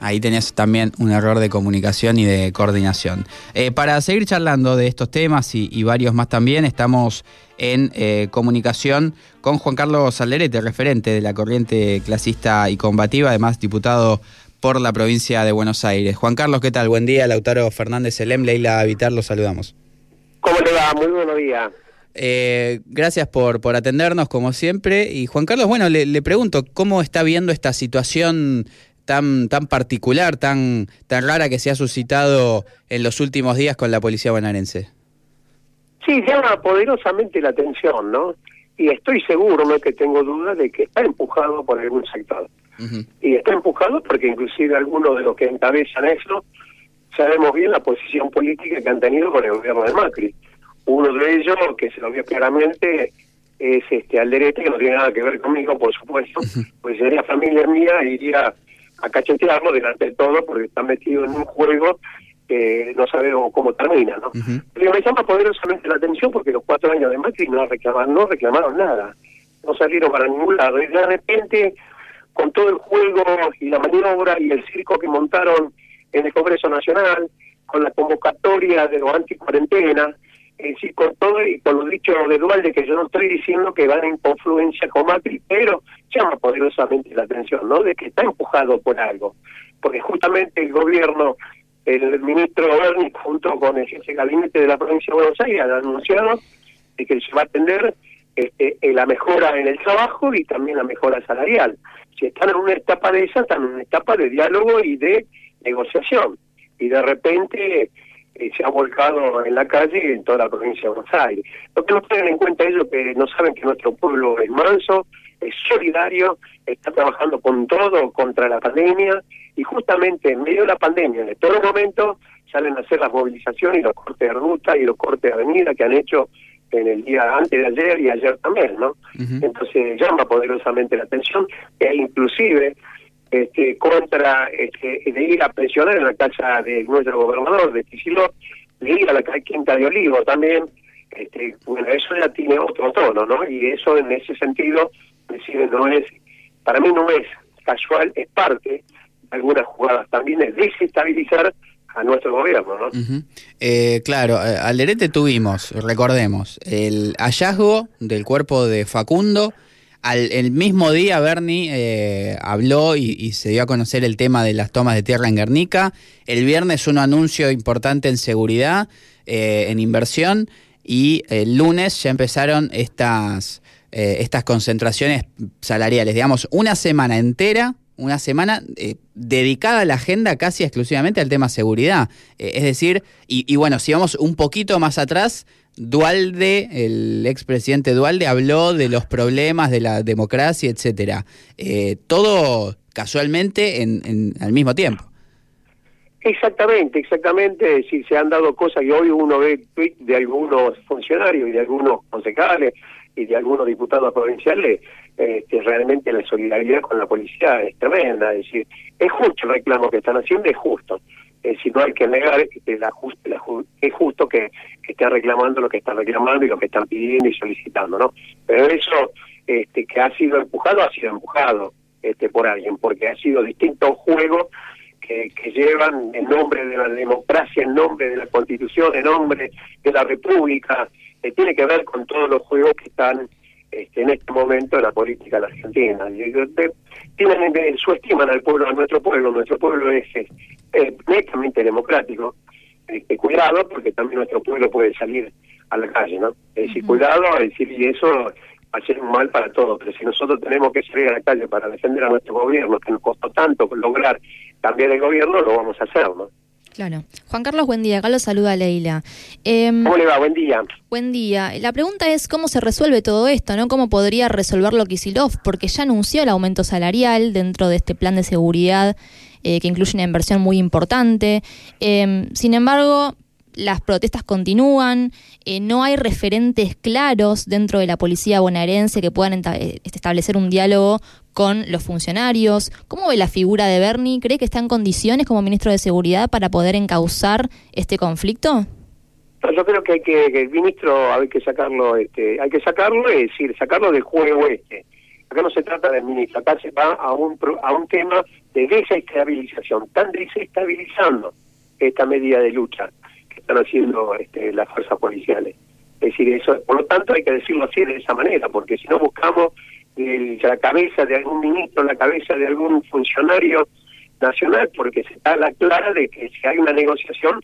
Ahí tenés también un error de comunicación y de coordinación. Eh, para seguir charlando de estos temas y, varios más también, estamos en eh, comunicación con Juan Carlos Alderete, referente de la corriente clasista y combativa, además diputado por la provincia de Buenos Aires. Juan Carlos, ¿qué tal? Buen día, Lautaro Fernández Elem, Leila Vitar, los saludamos. ¿Cómo le va? Muy buenos días. Eh, gracias por, por atendernos, como siempre. Y Juan Carlos, bueno, le, le pregunto, ¿cómo está viendo esta situación tan, tan particular, tan, tan rara que se ha suscitado en los últimos días con la policía bonaerense? Sí, llama poderosamente la atención, ¿no? Y estoy seguro, no es que tengo dudas, de que está empujado por algún sector. Y está empujado porque inclusive algunos de los que encabezan eso, sabemos bien la posición política que han tenido con el gobierno de Macri. Uno de ellos, que se lo vio claramente, es este Alderete, que no tiene nada que ver conmigo, por supuesto, pues sería familia mía iría a cachetearlo delante de todo porque está metido en un juego que no sabemos cómo termina, ¿no? Pero me llama poderosamente la atención porque los cuatro años de Macri no reclamaron, no reclamaron nada, no salieron para ningún lado. Y de repente con todo el juego y la maniobra y el circo que montaron en el Congreso Nacional, con la convocatoria de los anti-cuarentena, es decir, con todo y con lo dicho de Dualde, que yo no estoy diciendo que van en confluencia con Macri, pero llama poderosamente la atención, ¿no? De que está empujado por algo. Porque justamente el gobierno, el ministro Berni, junto con el jefe de gabinete de la provincia de Buenos Aires, han anunciado de que se va a atender este, la mejora en el trabajo y también la mejora salarial. Si están en una etapa de esa, están en una etapa de diálogo y de negociación. Y de repente eh, se ha volcado en la calle y en toda la provincia de Buenos Aires. Lo que no tienen en cuenta ellos que no saben que nuestro pueblo es manso, es solidario, está trabajando con todo contra la pandemia y justamente en medio de la pandemia, en todos los momentos, salen a hacer las movilizaciones y los cortes de ruta y los cortes de avenida que han hecho en el día antes de ayer y ayer también, ¿no? Entonces llama poderosamente la atención e inclusive este, contra este, de ir a presionar en la casa de nuestro gobernador de Ticiló, de ir a la Quinta de Olivo también, este, bueno, eso ya tiene otro tono, ¿no? Y eso en ese sentido, decir, no es, para mí no es casual, es parte de algunas jugadas también de desestabilizar a nuestro gobierno, ¿no? eh, claro, eh, al derete tuvimos, recordemos, el hallazgo del cuerpo de Facundo al, el mismo día Bernie eh, habló y, se dio a conocer el tema de las tomas de tierra en Guernica. El viernes un anuncio importante en seguridad, eh, en inversión, y el lunes ya empezaron estas, eh, estas concentraciones salariales. Digamos, una semana entera una semana dedicada a la agenda casi exclusivamente al tema seguridad. es decir, y, y, bueno, si vamos un poquito más atrás, Dualde, el expresidente Dualde, habló de los problemas de la democracia, etcétera. Eh, todo casualmente en, al mismo tiempo. Exactamente, exactamente. Si se han dado cosas y hoy uno ve de algunos funcionarios y de algunos concejales y de algunos diputados provinciales, este, realmente la solidaridad con la policía es tremenda. Es decir, es justo el reclamo que están haciendo, es justo eh, si no hay que negar que la, es justo que, estén reclamando lo que están reclamando y lo que están pidiendo y solicitando, ¿no? Pero eso este, que ha sido empujado, ha sido empujado este, por alguien, porque ha sido distintos juegos que, que llevan en nombre de la democracia, en nombre de la Constitución, en nombre de la República, que tiene que ver con todos los juegos que están este, en este momento en la política de la Argentina. Tienen, subestiman al pueblo, a nuestro pueblo, nuestro pueblo es, netamente democrático. Este, cuidado, porque también nuestro pueblo puede salir a la calle, ¿no? Es decir, cuidado, es decir, y eso va a ser un mal para todos, pero si nosotros tenemos que salir a la calle para defender a nuestro gobierno, que nos costó tanto lograr cambiar el gobierno, lo vamos a hacer, ¿no? Claro. Juan Carlos, buen día. Acá lo saluda Leila. Em, ¿Cómo le va? Buen día. Buen día. La pregunta es cómo se resuelve todo esto, ¿no? ¿Cómo podría resolverlo Kisilov? Porque ya anunció el aumento salarial dentro de este plan de seguridad eh, que incluye una inversión muy importante. Em, sin embargo, las protestas continúan, eh, no hay referentes claros dentro de la policía bonaerense que puedan eh, establecer un diálogo con los funcionarios. ¿Cómo ve la figura de Bernie? ¿Cree que está en condiciones como ministro de Seguridad para poder encauzar este conflicto? Yo creo que hay que, el ministro hay que sacarlo, este, hay que sacarlo, es decir, sacarlo del juego este. acá no se trata de ministro, acá se va a un, a un tema de desestabilización, están desestabilizando esta medida de lucha que están haciendo este, las fuerzas policiales. Es decir, eso, por lo tanto hay que decirlo así de esa manera, porque si no buscamos la cabeza de algún ministro, la cabeza de algún funcionario nacional, porque se está la clara de que si hay una negociación,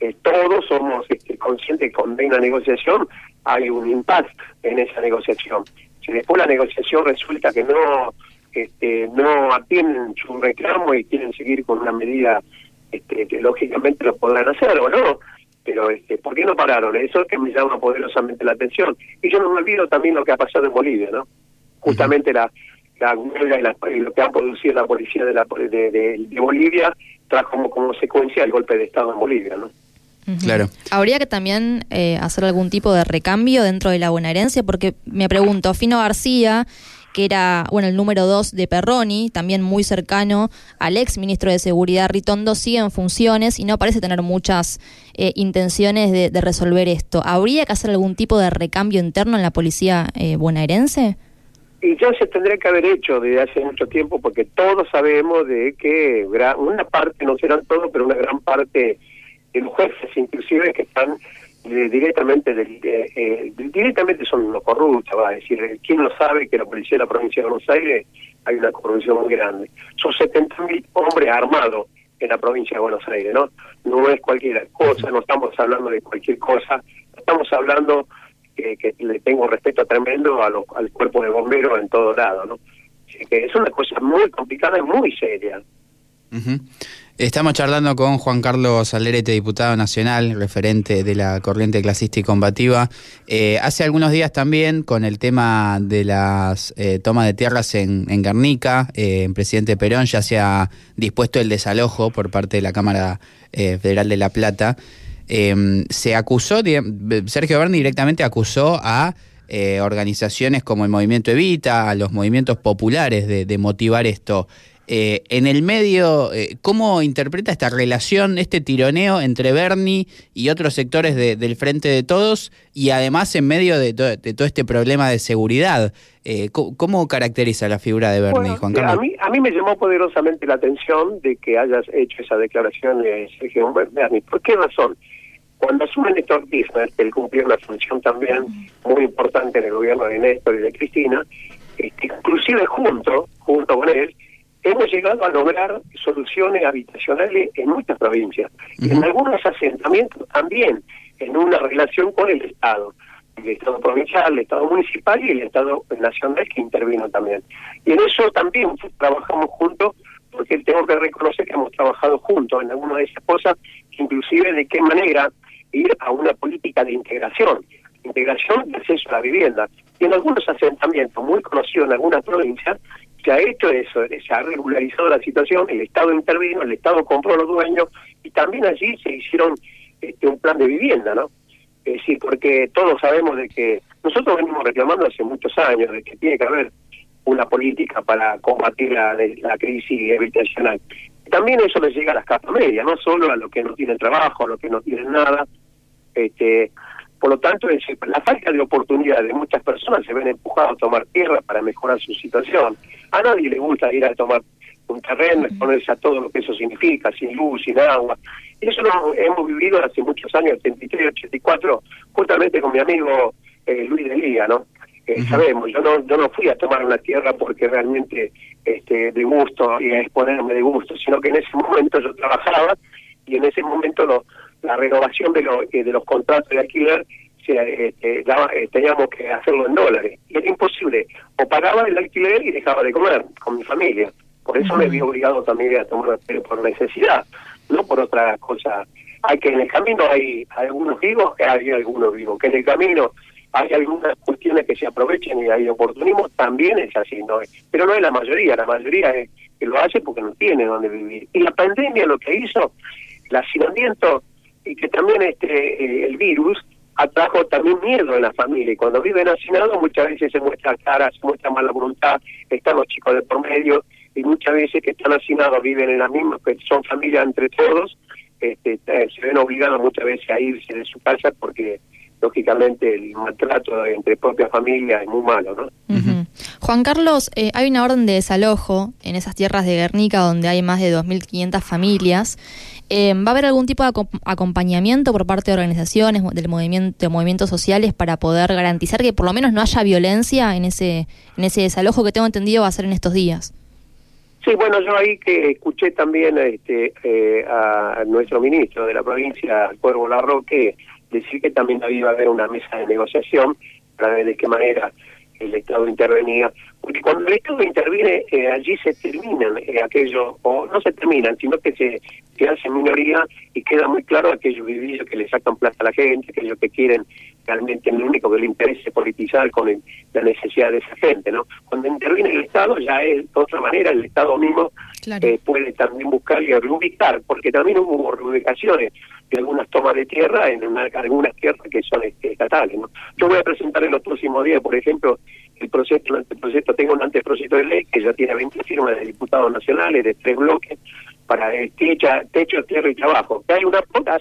eh, todos somos este, conscientes que cuando hay una negociación hay un impasse en esa negociación. Si después la negociación resulta que no este, no atienden su reclamo y quieren seguir con una medida este, que lógicamente lo podrán hacer o no, pero este, ¿por qué no pararon? Eso es que me llama poderosamente la atención. Y yo no me olvido también lo que ha pasado en Bolivia, ¿no? Justamente la, la huelga y, lo que ha producido la policía de, la, de, de, Bolivia trajo como consecuencia el golpe de Estado en Bolivia, ¿no? Claro. Habría que también eh, hacer algún tipo de recambio dentro de la bonaerense, porque me pregunto, Fino García, que era bueno el número dos de Perroni, también muy cercano al ex ministro de Seguridad Ritondo, sigue en funciones y no parece tener muchas eh, intenciones de, resolver esto. ¿Habría que hacer algún tipo de recambio interno en la policía eh, bonaerense? Y ya se tendría que haber hecho desde hace mucho tiempo, porque todos sabemos de que una parte, no serán todos, pero una gran parte de los jueces, inclusive, que están eh, directamente eh, directamente son los corruptos, va a decir, ¿quién no sabe que la policía de la provincia de Buenos Aires hay una corrupción muy grande? Son 70.000 hombres armados en la provincia de Buenos Aires, ¿no? No es cualquier cosa, no estamos hablando de cualquier cosa, estamos hablando que, le tengo respeto tremendo a al cuerpo de bomberos en todo lado, ¿no? que es una cosa muy complicada y muy seria. Estamos charlando con Juan Carlos Alerete, diputado nacional, referente de la corriente clasista y combativa. Eh, hace algunos días también, con el tema de las eh, tomas de tierras en, en Guernica, eh, el presidente Perón ya se ha dispuesto el desalojo por parte de la Cámara Federal de La Plata. Se acusó, Sergio Berni directamente acusó a eh, organizaciones como el Movimiento Evita, a los movimientos populares de, motivar esto. Eh, en el medio, eh, ¿cómo interpreta esta relación, este tironeo entre Bernie y otros sectores del Frente de Todos y además en medio de, todo este problema de seguridad? ¿cómo, caracteriza la figura de Bernie, Juan Carlos? A mí, a mí me llamó poderosamente la atención de que hayas hecho esa declaración, Sergio Bernie. ¿Por qué razón? Cuando asume Néstor Kirchner, que él cumplió una función también muy importante en el gobierno de Néstor y de Cristina, este, inclusive junto, junto con él, hemos llegado a lograr soluciones habitacionales en muchas provincias, en algunos asentamientos también, en una relación con el Estado, el Estado provincial, el Estado municipal y el Estado nacional que intervino también. Y en eso también trabajamos juntos, porque tengo que reconocer que hemos trabajado juntos en algunas de esas cosas, inclusive de qué manera ir a una política de integración, integración de acceso a la vivienda. Y en algunos asentamientos muy conocidos en algunas provincias se ha hecho eso, se ha regularizado la situación, el Estado intervino, el Estado compró los dueños y también allí se hicieron este, un plan de vivienda, ¿no? Es decir, porque todos sabemos de que nosotros venimos reclamando hace muchos años de que tiene que haber una política para combatir la, crisis habitacional. También eso le llega a las capas medias, no solo a los que no tienen trabajo, a los que no tienen nada, este, por lo tanto, es, la falta de oportunidad de muchas personas se ven empujados a tomar tierra para mejorar su situación. A nadie le gusta ir a tomar un terreno, exponerse a todo lo que eso significa, sin luz, sin agua. Y eso lo hemos vivido hace muchos años, 83, 84, justamente con mi amigo eh, Luis de Liga, ¿no? Eh, sabemos, yo no, yo no fui a tomar una tierra porque realmente este, de gusto y a exponerme de gusto, sino que en ese momento yo trabajaba y en ese momento lo, la renovación de, los eh, de los contratos de alquiler se, eh, eh, teníamos que hacerlo en dólares. Y era imposible. O pagaba el alquiler y dejaba de comer con mi familia. Por eso me vi obligado también a tomar, pero por necesidad, no por otra cosa. Hay que en el camino hay, algunos vivos, hay algunos vivos, que en el camino hay algunas cuestiones que se aprovechen y hay oportunismo, también es así, no es, pero no es la mayoría, la mayoría es que lo hace porque no tiene dónde vivir. Y la pandemia lo que hizo, el hacinamiento y que también este eh, el virus atrajo también miedo en la familia. Y cuando viven hacinados muchas veces se muestra cara, se muestra mala voluntad, están los chicos de por medio y muchas veces que están hacinados viven en la misma, que son familia entre todos, este, eh, se ven obligados muchas veces a irse de su casa porque lógicamente el maltrato entre propias familias es muy malo, ¿no? Juan Carlos, eh, hay una orden de desalojo en esas tierras de Guernica donde hay más de 2.500 familias. Eh, ¿Va a haber algún tipo de acompañamiento por parte de organizaciones, del movimiento, de movimientos sociales para poder garantizar que por lo menos no haya violencia en ese, en ese desalojo que tengo entendido va a ser en estos días? Sí, bueno, yo ahí que escuché también este, eh, a nuestro ministro de la provincia, Cuervo Larroque, decir que también había haber una mesa de negociación para ver de qué manera el Estado intervenía, porque cuando el Estado interviene, eh, allí se terminan eh, aquellos, o no se terminan, sino que se, se hace minoría y queda muy claro aquellos vivillos que le sacan plata a la gente, aquellos que quieren realmente lo único que le interesa es politizar con la necesidad de esa gente, ¿no? Cuando interviene el Estado ya es de otra manera, el Estado mismo eh, puede también buscar y reubicar, porque también hubo reubicaciones de algunas tomas de tierra en algunas tierras que son este, estatales, ¿no? Yo voy a presentar en los próximos días, por ejemplo, el proyecto, el anteproyecto, tengo un anteproyecto de ley que ya tiene 20 firmas de diputados nacionales de tres bloques para el techo, techo tierra y trabajo. Que hay una,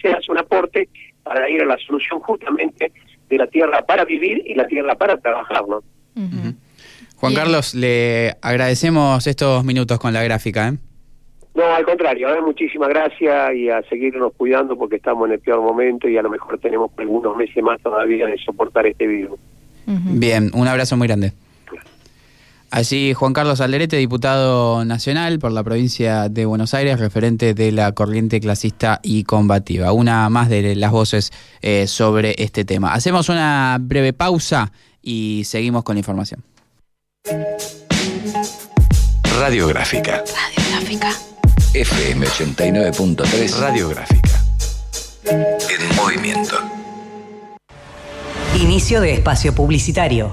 se hace un aporte para ir a la solución justamente de la tierra para vivir y la tierra para trabajar, ¿no? Juan Carlos, le agradecemos estos minutos con la gráfica, ¿eh? No, al contrario, ¿eh? muchísimas gracias y a seguirnos cuidando porque estamos en el peor momento y a lo mejor tenemos algunos meses más todavía de soportar este virus. Bien, un abrazo muy grande. Así, Juan Carlos Alderete, diputado nacional por la provincia de Buenos Aires, referente de la corriente clasista y combativa. Una más de las voces eh, sobre este tema. Hacemos una breve pausa y seguimos con la información. Radiográfica. Radiográfica. FM 89.3 Radiográfica. En movimiento. Inicio de espacio publicitario.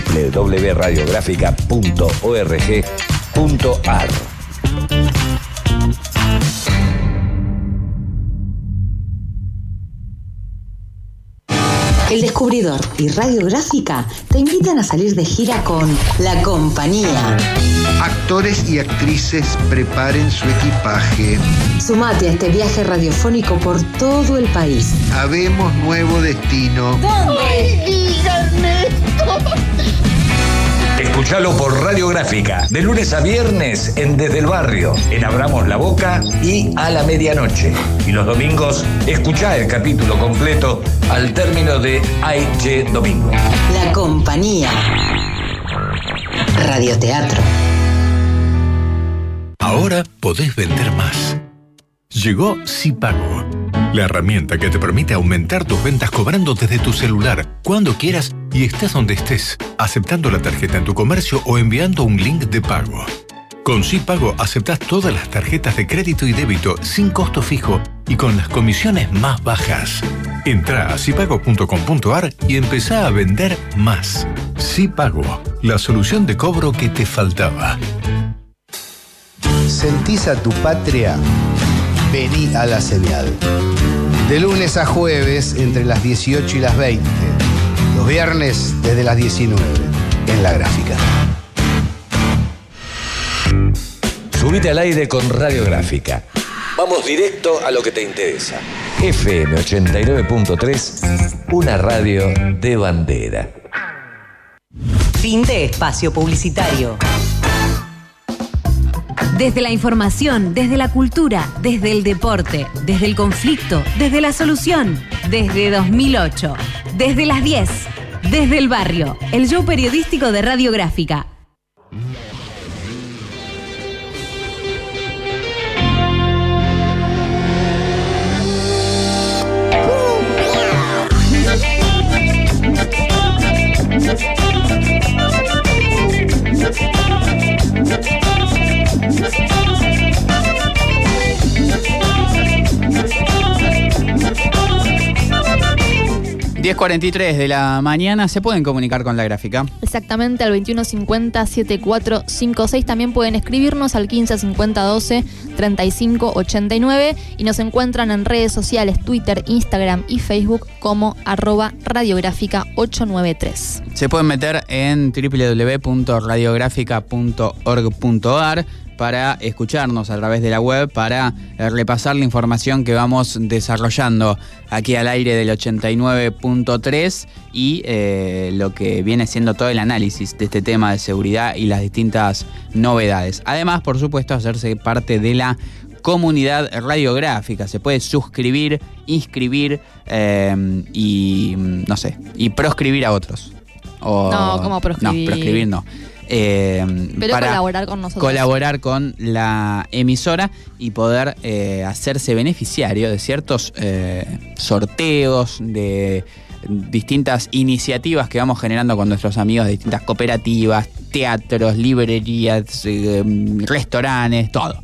www.radiográfica.org.ar. El Descubridor y Radiográfica te invitan a salir de gira con La Compañía. Actores y actrices preparen su equipaje. Sumate a este viaje radiofónico por todo el país. Habemos nuevo destino. ¿Dónde? díganme Escuchalo por Radiográfica, de lunes a viernes en Desde el Barrio, en Abramos la Boca y a la medianoche. Y los domingos, escuchá el capítulo completo al término de Aiche Domingo. La compañía. Radioteatro. Ahora podés vender más. Llegó Sipago, la herramienta que te permite aumentar tus ventas cobrando desde tu celular, cuando quieras y estés donde estés, aceptando la tarjeta en tu comercio o enviando un link de pago. Con Sipago aceptas todas las tarjetas de crédito y débito sin costo fijo y con las comisiones más bajas. Entra a sipago.com.ar y empezá a vender más. Sipago, la solución de cobro que te faltaba. ¿Sentís a tu patria? Vení a la señal. De lunes a jueves entre las 18 y las 20. Los viernes desde las 19 en la gráfica. Subite al aire con Radiográfica. Vamos directo a lo que te interesa. FM 89.3, una radio de bandera. Fin de espacio publicitario. Desde la información, desde la cultura, desde el deporte, desde el conflicto, desde la solución, desde 2008, desde las 10, desde el barrio, el show periodístico de Radiográfica. 10.43 de la mañana, se pueden comunicar con la gráfica. Exactamente, al 2150-7456. También pueden escribirnos al 155012-3589 y nos encuentran en redes sociales, Twitter, Instagram y Facebook como arroba radiográfica 893. Se pueden meter en www.radiográfica.org.ar para escucharnos a través de la web, para eh, repasar la información que vamos desarrollando aquí al aire del 89.3 y eh, lo que viene siendo todo el análisis de este tema de seguridad y las distintas novedades. Además, por supuesto, hacerse parte de la comunidad radiográfica. Se puede suscribir, inscribir eh, y, no sé, y proscribir a otros. No, ¿cómo proscribir? No, proscribir no. Eh, Pero para colaborar con nosotros. Colaborar con la emisora y poder eh, hacerse beneficiario de ciertos eh, sorteos, de distintas iniciativas que vamos generando con nuestros amigos de distintas cooperativas, teatros, librerías, restaurantes, todo.